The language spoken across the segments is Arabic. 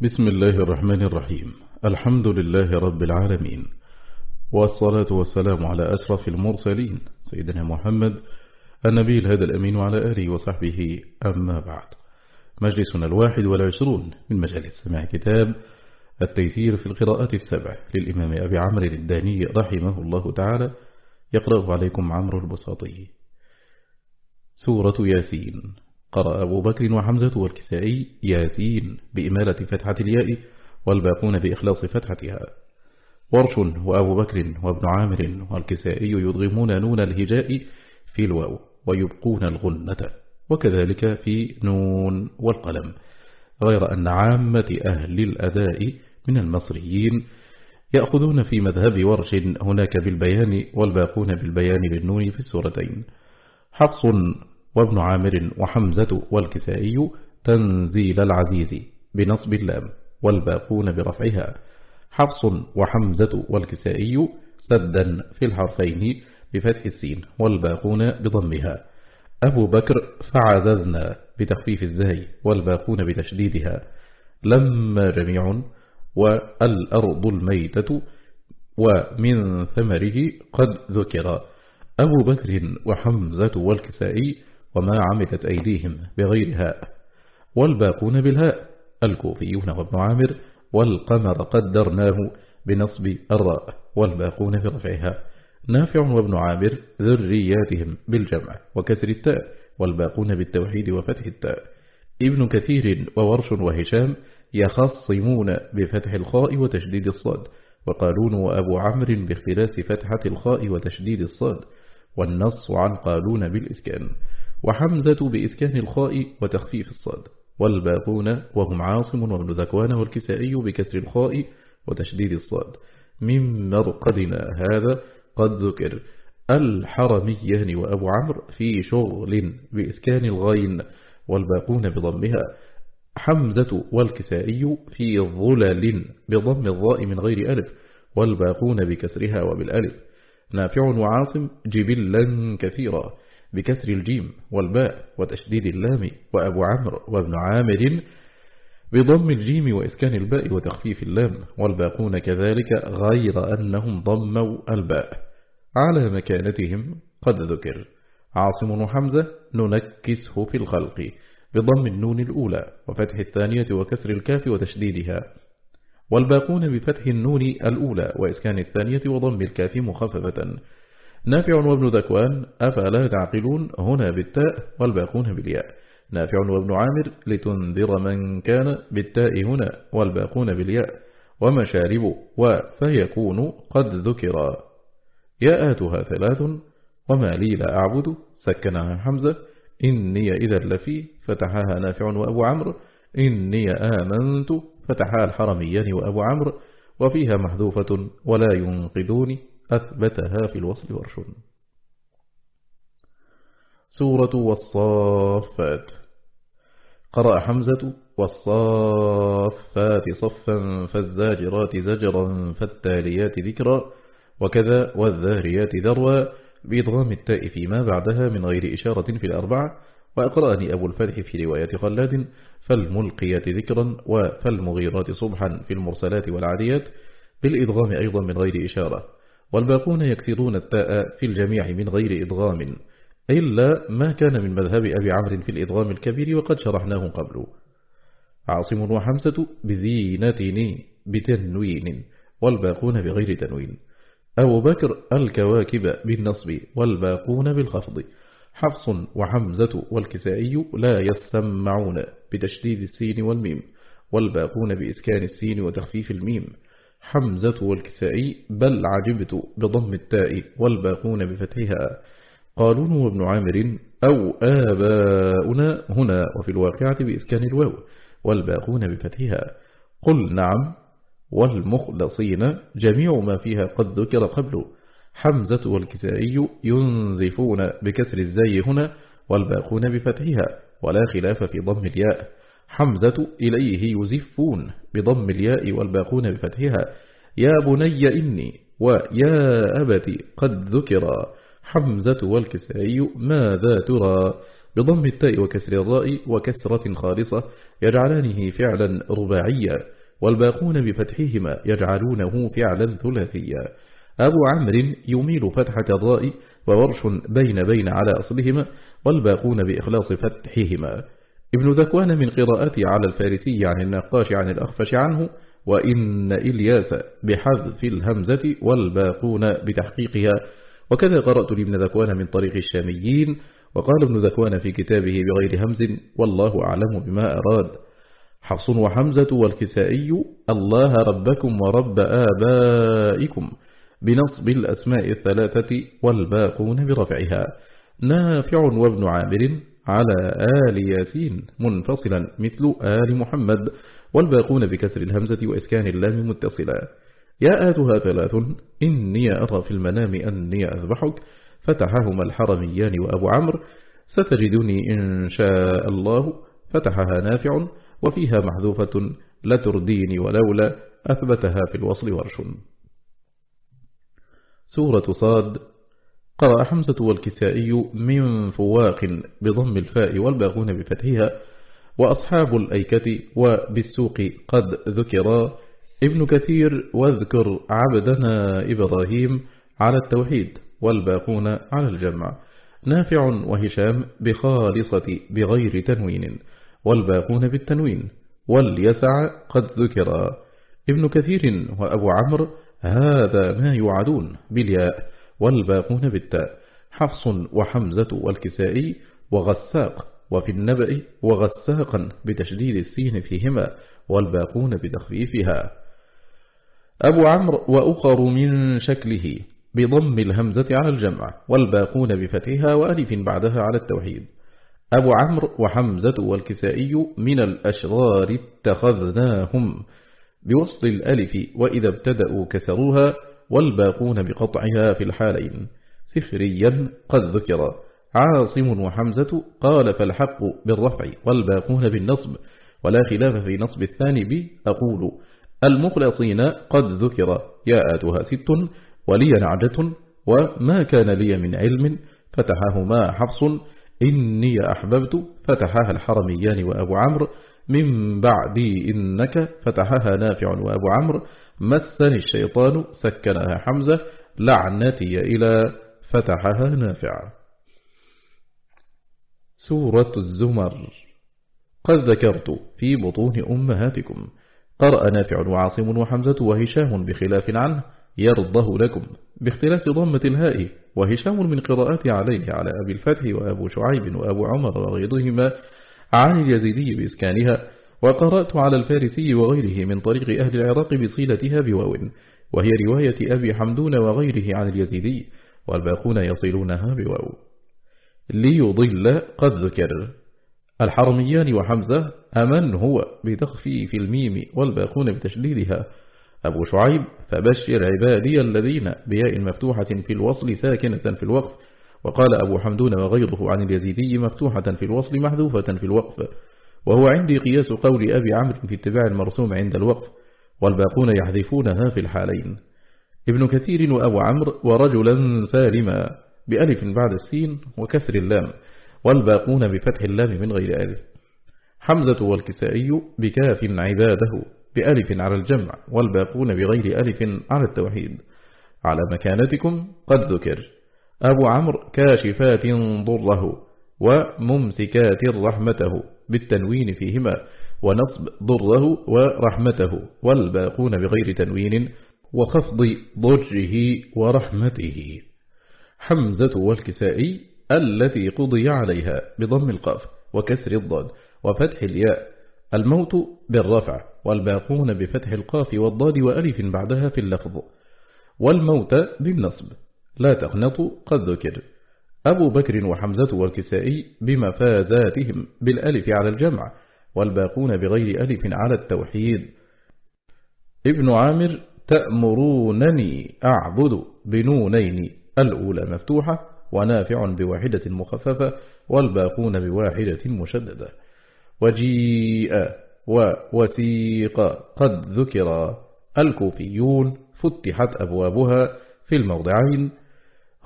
بسم الله الرحمن الرحيم. الحمد لله رب العالمين. والصلاة والسلام على أشرف المرسلين سيدنا محمد النبي الهدى الأمين وعلى آله وصحبه. أما بعد مجلسنا الواحد والعشرون من مجال سماع كتاب التيسير في القراءة السبع للإمام أبي عمرو الداني رحمه الله تعالى. يقرأ عليكم عمرو البساطي. سورة ياسين. قرأ أبو بكر وحمزة والكسائي ياسين بإمالة فتحة الياء والباقون بإخلاص فتحتها. ورش وأبو بكر وابن عامر والكسائي يضغمون نون الهجاء في الواو ويبقون الغنة وكذلك في نون والقلم. غير أن عامة أهل الأداء من المصريين يأخذون في مذهب ورش هناك بالبيان والباقون بالبيان بالنون في السورتين. حفص وابن عامر وحمزة والكسائي تنزيل العزيز بنصب اللام والباقون برفعها. حفص وحمزة والكسائي سدا في الحرفين بفتح السين والباقون بضمها. أبو بكر فعززنا بتخفيف الزاي والباقون بتشديدها. لما جميع والأرض الميتة ومن ثمره قد ذكر. أبو بكر وحمزة والكسائي وما عملت أيديهم بغير هاء والباقون بالهاء الكوفيون وابن عامر والقمر قدرناه بنصب الراء والباقون برفعها. نافع وابن عامر ذرياتهم بالجمع وكسر التاء والباقون بالتوحيد وفتح التاء. ابن كثير وورش وهشام يخصمون بفتح الخاء وتشديد الصاد. وقالون وأبو عمرو باختلاس فتحة الخاء وتشديد الصاد. والنص عن قالون بالإسكان. وحمزة بإسكان الخاء وتخفيف الصاد. والباقون وهم عاصم وابن ذكوان والكسائي بكسر الخاء وتشديد الصاد. من مرقدنا هذا قد ذكر الحرميان وأبو عمرو في شغل بإسكان الغين والباقون بضمها. حمزة والكسائي في ظلل بضم الضاء من غير ألف والباقون بكسرها وبالألف. نافع وعاصم جبلا كثيرا. بكسر الجيم والباء وتشديد اللام وأبو عمرو وابن عامر بضم الجيم وإسكان الباء وتخفيف اللام والباقون كذلك غير أنهم ضموا الباء. على مكانتهم قد ذكر عاصم وحمزة ننكسه في الخلق بضم النون الأولى وفتح الثانية وكسر الكاف وتشديدها والباقون بفتح النون الأولى وإسكان الثانية وضم الكاف مخففة نافع وابن ذكوان أفلا تعقلون؟ هنا بالتاء والباقون بالياء. نافع وابن عامر لتنذر من كان بالتاء هنا والباقون بالياء. ومشارب وفيكون قد ذكرا ياءاتها ثلاث وما لي لا أعبد. سكنها حمزة إني إذا لفي فتحها نافع وأبو عمرو. إني آمنت فتحها الحرميان وأبو عمرو. وفيها محذوفة ولا ينقذوني. أثبتها في الوصل ورش. سورة والصافات. قرأ حمزة والصافات صفا فالزاجرات زجرا فالتاليات ذكرا وكذا والذاريات ذروا بإضغام التاء فيما بعدها من غير إشارة في الأربعة وأقرأني أبو الفتح في رواية خلاد فالملقيات ذكرا وفالمغيرات صبحا في المرسلات والعاديات. بالإضغام أيضا من غير إشارة. والباقون يكثرون التاء في الجميع من غير إضغام إلا ما كان من مذهب أبي عمرو في الإضغام الكبير وقد شرحناه قبل. عاصم وحمسة بزينتني بتنوين والباقون بغير تنوين. أبو بكر الكواكب بالنصب والباقون بالخفض. حفص وحمزة والكسائي لا يسمعون بتشديد السين والميم والباقون بإسكان السين وتخفيف الميم. حمزة والكسائي بل عجبت بضم التاء والباقون بفتحها. قالون وابن عامر أو آباؤنا هنا وفي الواقعة بإسكان الواو والباقون بفتحها. قل نعم والمخلصين جميع ما فيها قد ذكر قبل حمزة والكسائي ينزفون بكسر الزي هنا والباقون بفتحها ولا خلاف في ضم الياء. حمزة إليه يزفون بضم الياء والباقون بفتحها. يا بني إني ويا أبت قد ذكر حمزة والكسائي ماذا ترى؟ بضم التاء وكسر الراء وكسرة خالصة يجعلانه فعلا رباعيا والباقون بفتحهما يجعلونه فعلا ثلاثيا. أبو عمرو يميل فتحة الراء وورش بين بين على أصلهما والباقون بإخلاص فتحهما. ابن ذكوان من قراءته على الفارسي عن النقاش عن الأخفش عنه وإن إلياس بحذف الهمزة والباقون بتحقيقها. وكذا قرأت لابن ذكوان من طريق الشاميين وقال ابن ذكوان في كتابه بغير همز والله أعلم بما أراد. حفص وحمزة والكسائي الله ربكم ورب آبائكم بنصب الأسماء الثلاثة والباقون برفعها. نافع وابن عامر على آل ياسين منفصلا مثل آل محمد والباقون بكسر الهمزة وإسكان اللام متصلا. يا آتها ثلاث إني أرى في المنام أني أذبحك فتحهما الحرميان وأبو عمرو. ستجدني إن شاء الله فتحها نافع وفيها محذوفة لترديني ولولا أثبتها في الوصل ورش. سورة صاد قرأ حمزة والكسائي من فواق بضم الفاء والباغون بفتحها وأصحاب الأيكة وبالسوق قد ذكرا ابن كثير واذكر عبدنا إبراهيم على التوحيد والباقون على الجمع نافع وهشام بخالصة بغير تنوين والباقون بالتنوين واليسع قد ذكرا ابن كثير وأبو عمرو هذا ما يوعدون بالياء. والباقون بالتاء. حفص وحمزة والكسائي وغساق وفي النبأ وغساقا بتشديد السين فيهما والباقون بتخفيفها. أبو عمرو وأخر من شكله بضم الهمزة على الجمع والباقون بفتحها وألف بعدها على التوحيد. أبو عمرو وحمزة والكسائي من الأشرار اتخذناهم بوصل الألف وإذا ابتدأوا كسروها والباقون بقطعها في الحالين. سفريا قد ذكر. عاصم وحمزة قال فالحق بالرفع والباقون بالنصب ولا خلاف في نصب الثاني بي أقول المخلصين قد ذكر. ياءاتها ست ولي نعجة وما كان لي من علم فتحهما حفص. إني أحببت فتحها الحرميان وأبو عمرو من بعدي إنك فتحها نافع وأبو عمرو مسني الشيطان سكنها حمزة لعنتي إلى فتحها نافع. سورة الزمر. قد ذكرت في بطون أمهاتكم قرأ نافع وعاصم وحمزة وهشام بخلاف عنه يرضه لكم باختلاف ضمة الهاء وهشام من قراءات عليه على أبي الفتح وأبو شعيب وأبو عمر وغيرهما عن اليزيدي بإسكانها وقرأت على الفارسي وغيره من طريق أهل العراق بصيلتها بواو وهي رواية أبي حمدون وغيره عن اليزيدي والباقون يصلونها بواو. ليضل قد ذكر الحرميان وحمزة أمن هو بتخفيف الميم والباقون بتشديدها. أبو شعيب فبشر عبادي الذين بياء مفتوحة في الوصل ساكنة في الوقف وقال أبو حمدون وغيره عن اليزيدي مفتوحة في الوصل محذوفة في الوقف وهو عندي قياس قول أبي عمرو في اتباع المرسوم عند الوقف والباقون يحذفونها في الحالين. ابن كثير وأبو عمرو ورجلا سالما بألف بعد السين وكسر اللام والباقون بفتح اللام من غير ألف. حمزة والكسائي بكاف عباده بألف على الجمع والباقون بغير ألف على التوحيد. على مكانتكم قد ذكر. أبو عمرو كاشفات ضره وممسكات رحمته بالتنوين فيهما ونصب ضره ورحمته والباقون بغير تنوين وخفض ضجه ورحمته. حمزة والكسائي التي قضي عليها بضم القاف وكسر الضاد وفتح الياء الموت بالرفع والباقون بفتح القاف والضاد وألف بعدها في اللفظ والموت بالنصب لا تقنطوا قد ذكر. أبو بكر وحمزة والكسائي بمفازاتهم بالألف على الجمع والباقون بغير ألف على التوحيد. ابن عامر تأمرونني أعبد بنونين الأولى مفتوحة ونافع بواحدة مخففة والباقون بواحدة مشددة. وجيء ووثيق قد ذكر. الكوفيون فتحت أبوابها في الموضعين.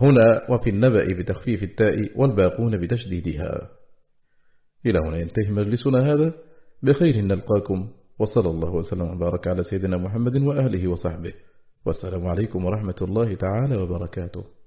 هنا وفي النبأ بتخفيف التاء والباقون بتشديدها. إلى هنا ينتهي مجلسنا هذا. بخير نلقاكم. وصلى الله وسلم وبارك على سيدنا محمد وأهله وصحبه. والسلام عليكم ورحمة الله تعالى وبركاته.